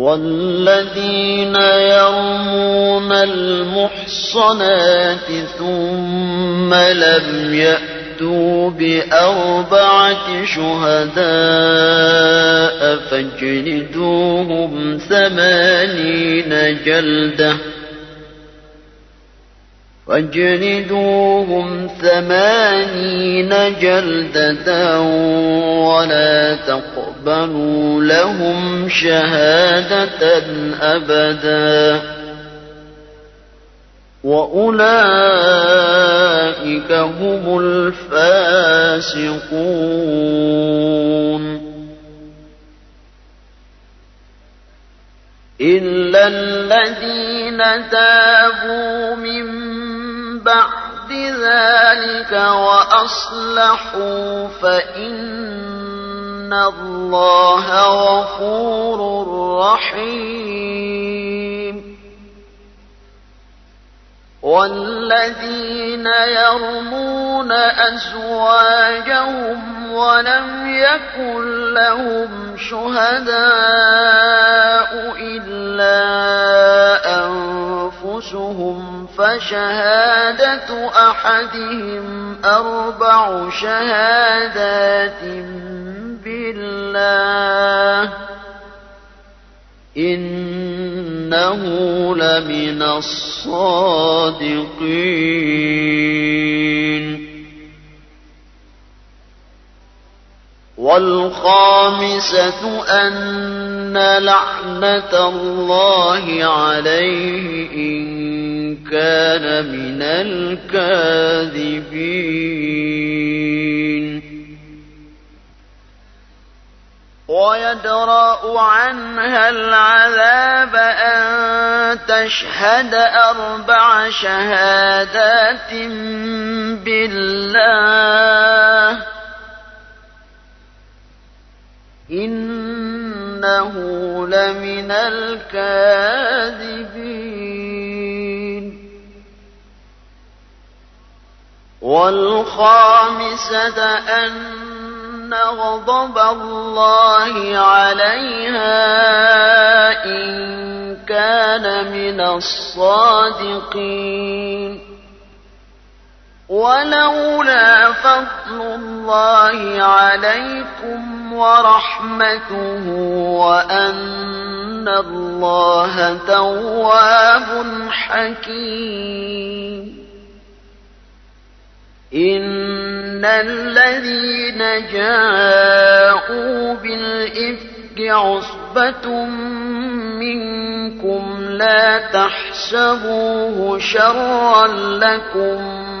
والذين يرمون المحصنات ثم لم يأتوا بأربعة شهداء فاجلدوهم ثمانين جلدة واجلدوهم ثمانين جلدة ولا تقبلوا لهم شهادة أبدا وأولئك هم الفاسقون إلا الذين تابوا من بعد ذلك وأصلحوا فإن الله غفور رحيم. والذين يرمون أزواجهم ولم يكن لهم شهداء إلا أنفسهم فشهادة أحدهم أربع شهادات بالله إنه لمن الصادقين والخامسة أن لعنة الله عليه إن كان من الكاذبين. ويدرأ عنها العذاب أن تشهد أربع شهادات بالله. إنه لمن الكاذبين والخامسة أن غضب الله عليها إن كان من الصادقين ولولا فضل الله عليكم ورحمته وأن الله تواب حكيم. إن الذين جاءوا بالإفك عصبة منكم لا تحسبوه شرا لكم.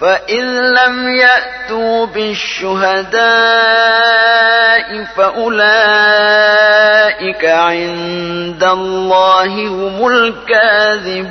فإن لم يأتوا بالشهداء فأولئك عند الله هم الكاذبون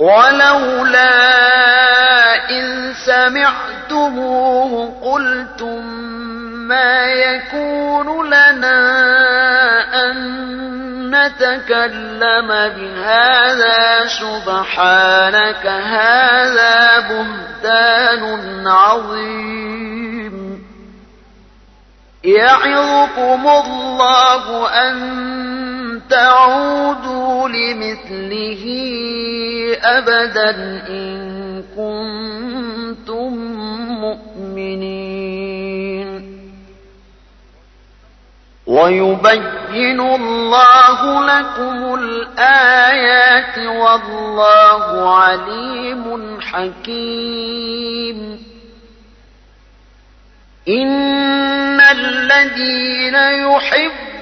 ولولا إن سمعتموه قلتم ما يكون لنا أن نتكلم بهذا سبحانك هذا بهتان عظيم. يعظكم الله أن تعودوا لمثله أبدا إن كنتم مؤمنين. ويبين الله لكم الآيات والله عليم حكيم. إن الذين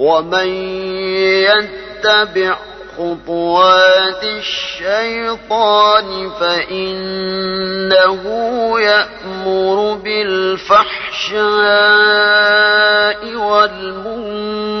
ومن يتبع خطوات الشيطان فإنه يأمر بالفحشاء والمنكر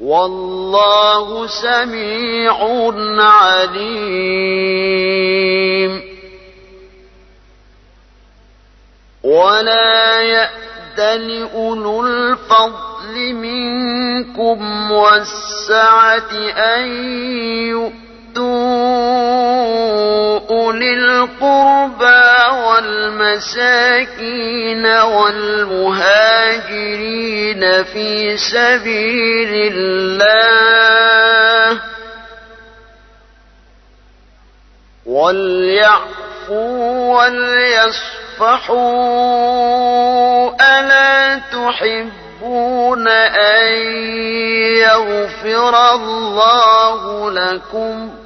والله سميع عليم. ولا يأتل أولو الفضل منكم والسعة أن يؤتوا أولي القربى والمساكين والمهاجرين في سبيل الله وليعفوا وليصفحوا ألا تحبون أن يغفر الله لكم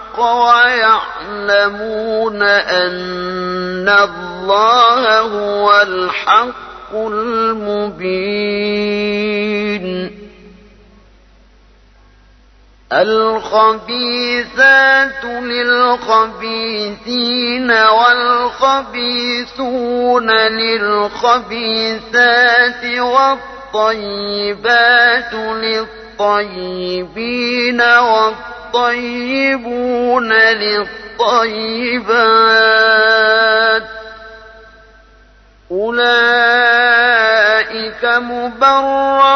الحق ويعلمون أن الله هو الحق المبين. الخبيثات للخبيثين والخبيثون للخبيثات والطيبات للطيبين والطيبين الطيبون للطيبات أولئك مبرؤون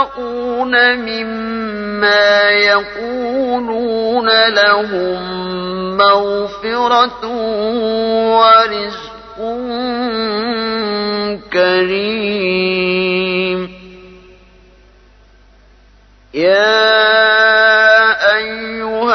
مما يقولون لهم مغفرة ورزق كريم. يا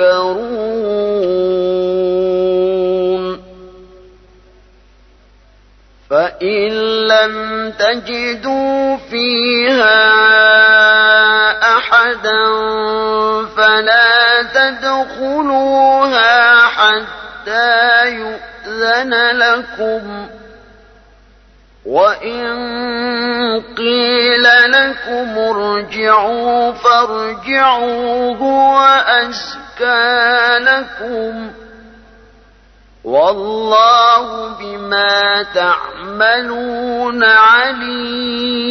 تذكرون فإن لم تجدوا فيها أحدا فلا تدخلوها حتى يؤذن لكم وإن قيل لكم ارجعوا فارجعوا هو أزكى لكم والله بما تعملون عليم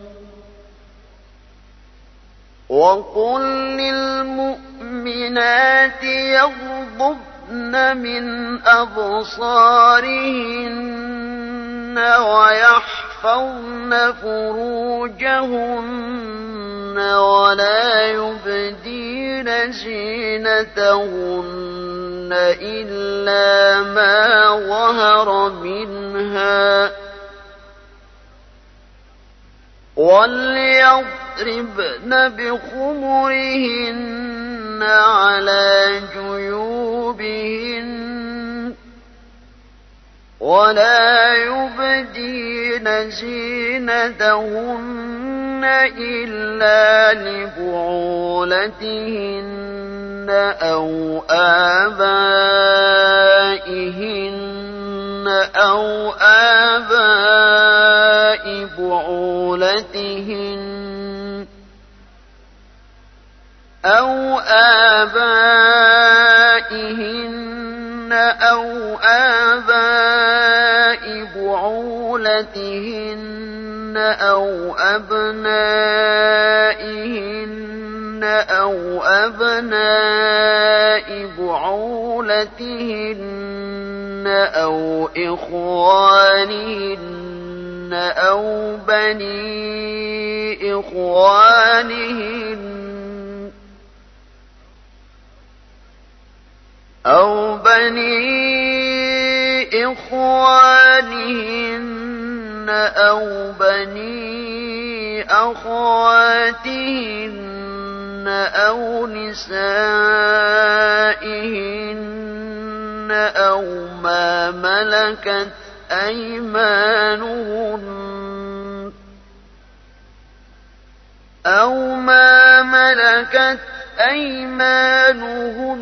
وقل للمؤمنات يغضبن من أبصارهن ويحفظن فروجهن ولا يبدين زينتهن إلا ما ظهر منها وليضربن بخمرهن على جيوبهن ولا يبدين زينتهن إلا لبعولتهن أو آبائهن أو آباء بعولتهن أو آبائهن أو آباء بعولتهن أو أبنائهن أو أبناء بعولتهن أو إخوانهن أو بني إخوانهن أو بني إخوانهن أو بني أخواتهن أو نسائهن أو ما ملكت أيمانهن أو ما ملكت أيمانهن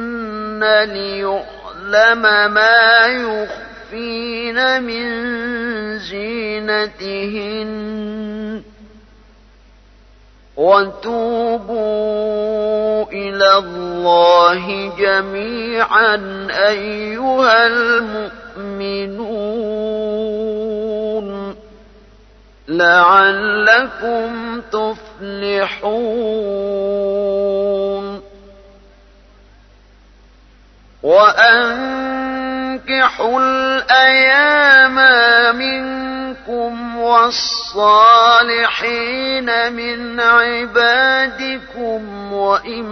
ليعلم ما يخفين من زينتهن وتوبوا إلى الله جميعا أيها المؤمنون لعلكم تفلحون وأنكحوا الأيام منكم والصالحين من عبادكم وإمائكم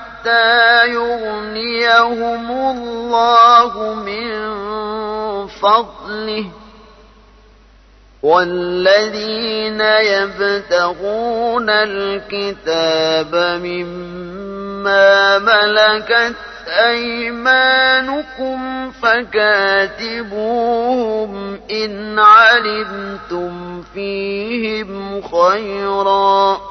حتى يغنيهم الله من فضله. والذين يبتغون الكتاب مما ملكت أيمانكم فكاتبوهم إن علمتم فيهم خيراً.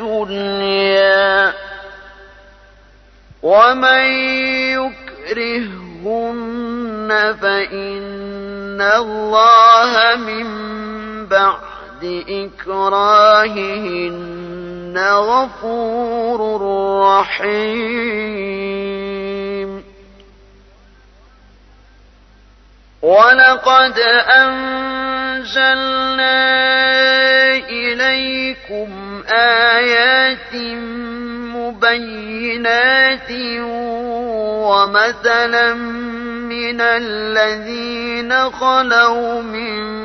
الدنيا ومن يكرهن فإن الله من بعد إكراههن غفور رحيم. ولقد أنزلنا إليكم آيات مبينات ومثلا من الذين خلوا من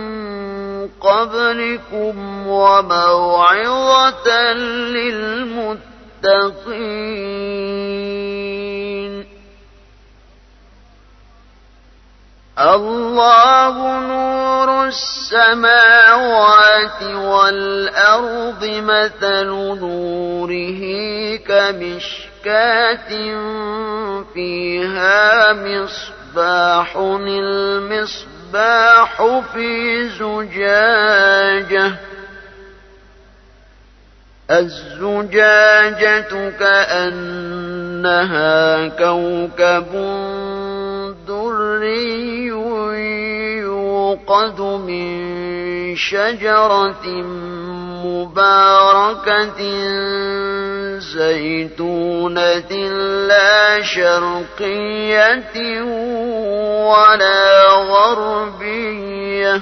قبلكم وموعظة للمتقين. الله نور السماوات والأرض مثل نوره كمشكات فيها مصباح المصباح في زجاجة. الزجاجة كأنها كوكب دري يوقد من شجرة مباركة زيتونة لا شرقية ولا غربية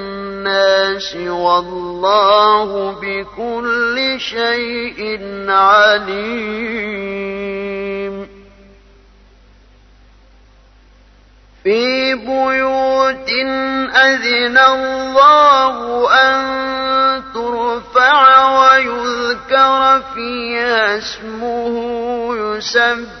والله بكل شيء عليم. في بيوت أذن الله أن ترفع ويذكر فيها اسمه يسبح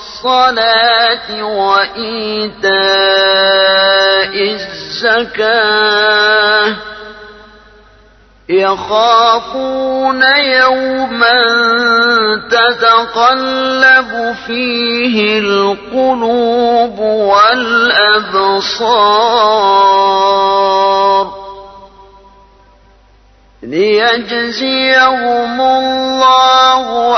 وإيتاء الزكاة. يخافون يوما تتقلب فيه القلوب والأبصار. ليجزيهم الله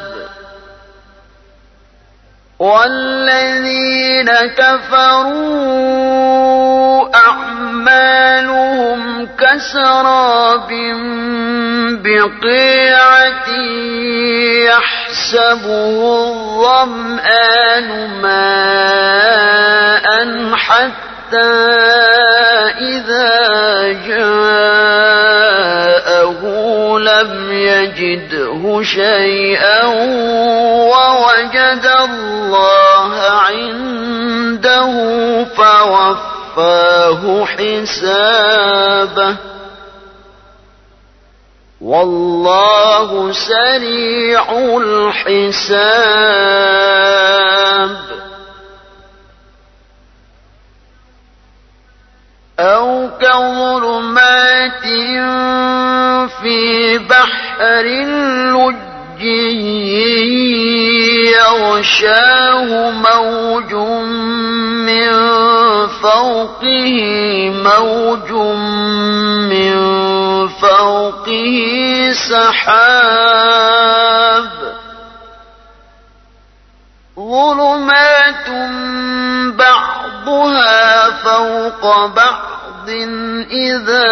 والذين كفروا أعمالهم كسراب بقيعة يحسبه الظمآن ماء حتى إذا جاءه لم يجده شيئا ووجد الله عنده فوفاه حسابه والله سريع الحساب أو كظلمات في بحر لج يغشاه موج من فوقه موج من فوقه سحاب. ظلمات بعضها فوق بعض إذا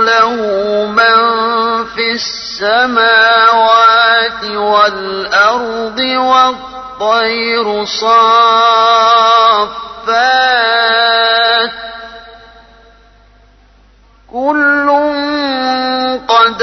له من في السماوات والأرض والطير صافات. كل قد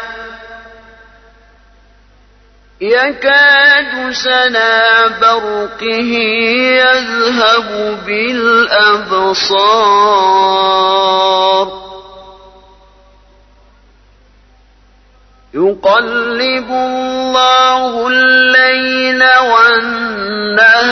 يكاد سنا برقه يذهب بالأبصار. يقلب الله الليل والنهار.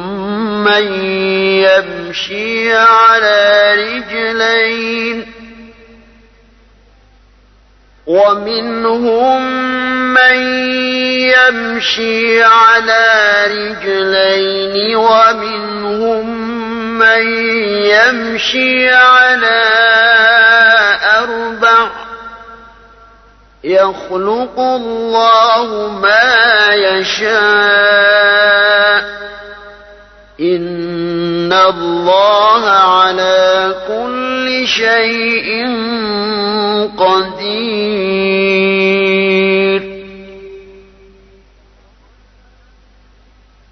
من يمشي على رجلين ومنهم من يمشي على رجلين ومنهم من يمشي على أربع يخلق الله ما يشاء إن الله على كل شيء قدير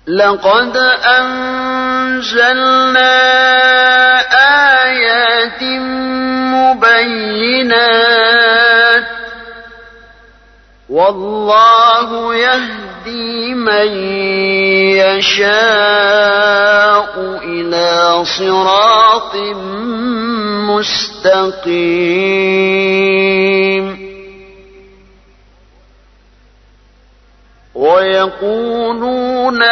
لقد أنزلنا آيات مبينات والله يهدي من يشاء إلى صراط مستقيم. ويقولون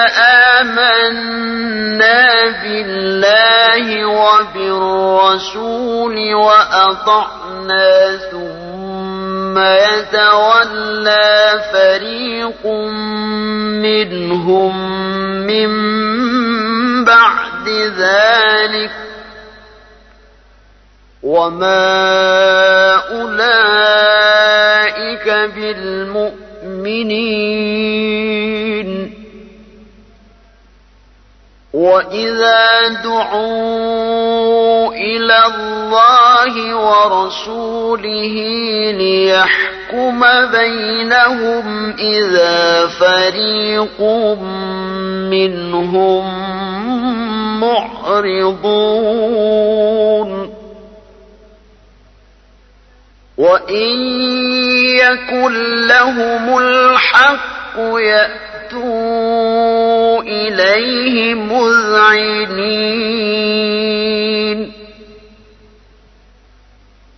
آمنا بالله وبالرسول وأطعنا ثم يتولى فريق منهم من بعد ذلك وما أولئك بالمؤمنين وإذا دعوا إلى الله ورسوله ليحكم بينهم إذا فريق منهم معرضون وإن يكن لهم الحق يأتوا إليه مذعنين.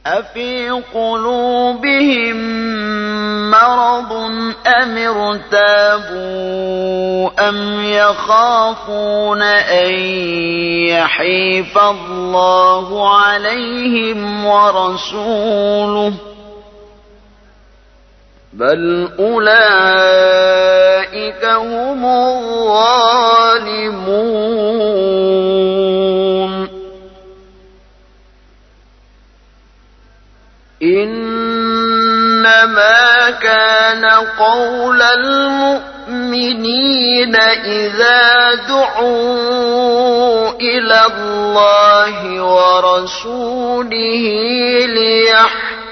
أفي قلوبهم مرض أم ارتابوا أم يخافون أن يحيف الله عليهم ورسوله؟ بل أولئك هم الظالمون إنما كان قول المؤمنين إذا دعوا إلى الله ورسوله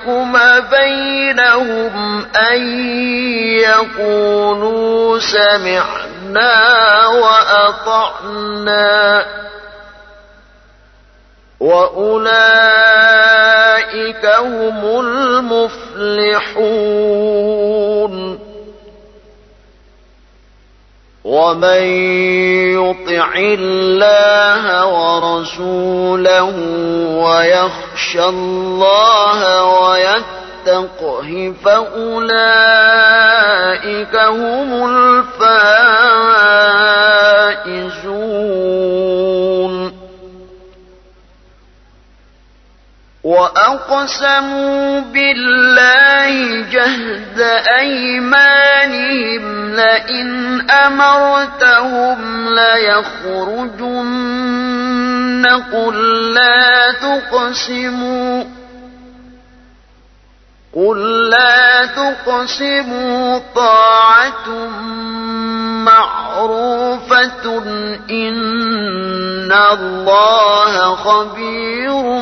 ليحكم بينهم أن يقولوا سمعنا وأطعنا وأولئك هم المفلحون. ومن يطع الله ورسوله ويخشى الله ويتقه فأولئك هم الفائزون. وأقسموا بالله جهد أيمانهم لئن أمرتهم ليخرجن. قل لا تقسموا قل لا تقسموا. طاعة معروفة إن الله خبير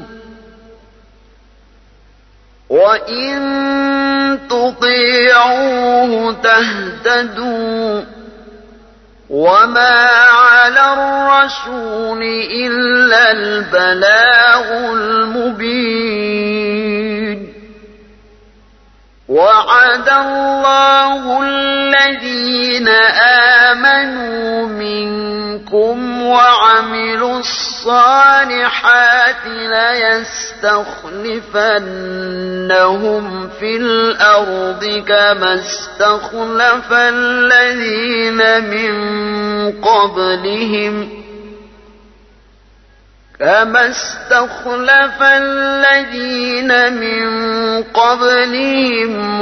وإن تطيعوه تهتدوا وما على الرسول إلا البلاغ المبين وعد الله الذين آمنوا منكم وعملوا الصالحات ليستخلفنهم في الأرض كما استخلف الذين من قبلهم كما استخلف الذين من قبلهم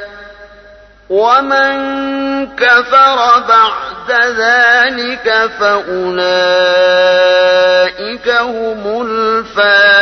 ومن كفر بعد ذلك فأولئك هم الفاسقون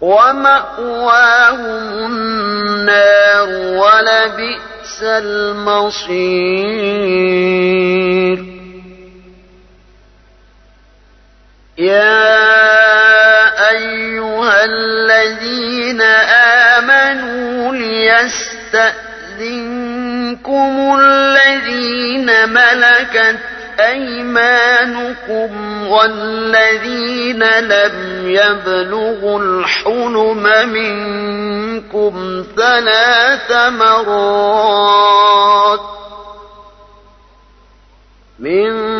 ومأواهم النار ولبئس المصير. يا أيها الذين آمنوا ليستأذنكم الذين ملكت أيمانكم والذين لم يبلغوا الحلم منكم ثلاث مرات من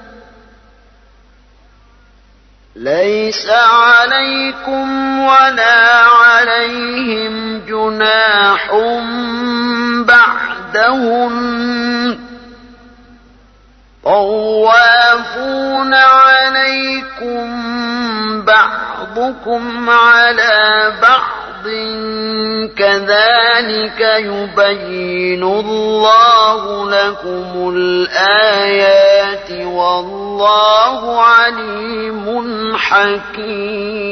ليس عليكم ولا عليهم جناح بعدهم طوافون عليكم بعضكم على بعض كذلك يبين الله لكم الآيات والله عليم حكيم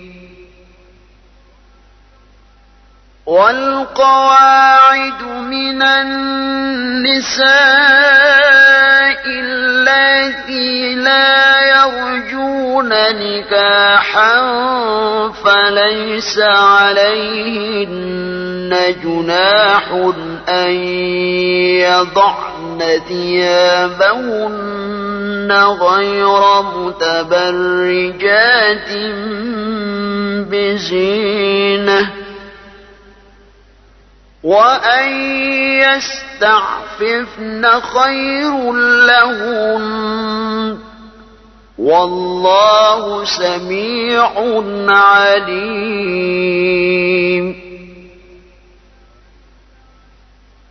والقواعد من النساء التي لا يرجون نكاحا فليس عليهن جناح أن يضعن ثيابهن غير متبرجات بزينة. وأن يستعففن خير لهن والله سميع عليم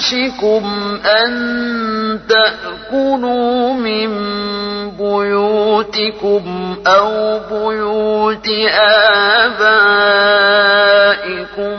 أنفسكم أن تأكلوا من بيوتكم أو بيوت آبائكم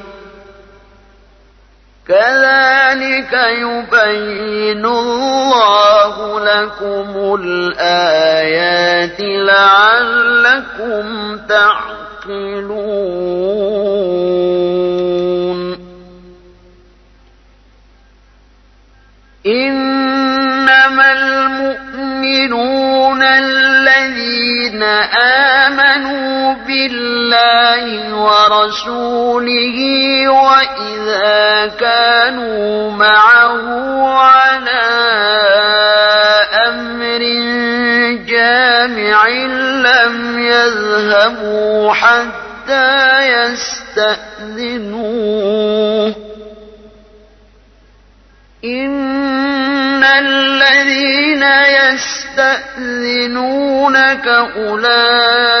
كذلك يبين الله لكم الآيات لعلكم تعقلون. إنما المؤمنون الذين آمنوا بالله ورسوله وإذا كانوا معه على أمر جامع لم يذهبوا حتى يستأذنوه. إن الذين يستأذنونك أولئك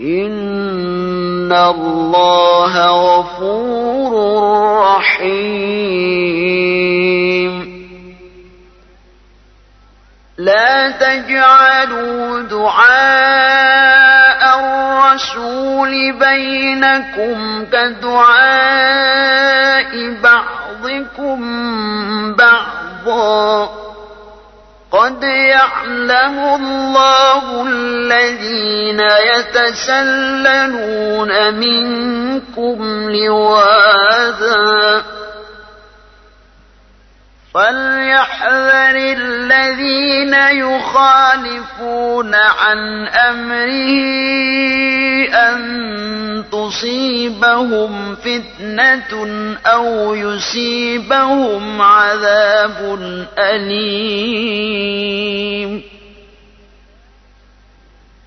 إن الله غفور رحيم لا تجعلوا دعاء الرسول بينكم كدعاء بعضكم بعضا قد يعلم الله الذين يتسللون منكم لواذا فليحذر الذين يخالفون عن أمره أن تصيبهم فتنة أو يصيبهم عذاب أليم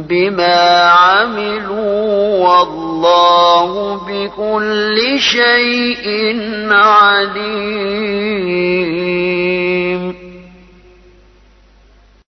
بما عملوا والله بكل شيء عليم.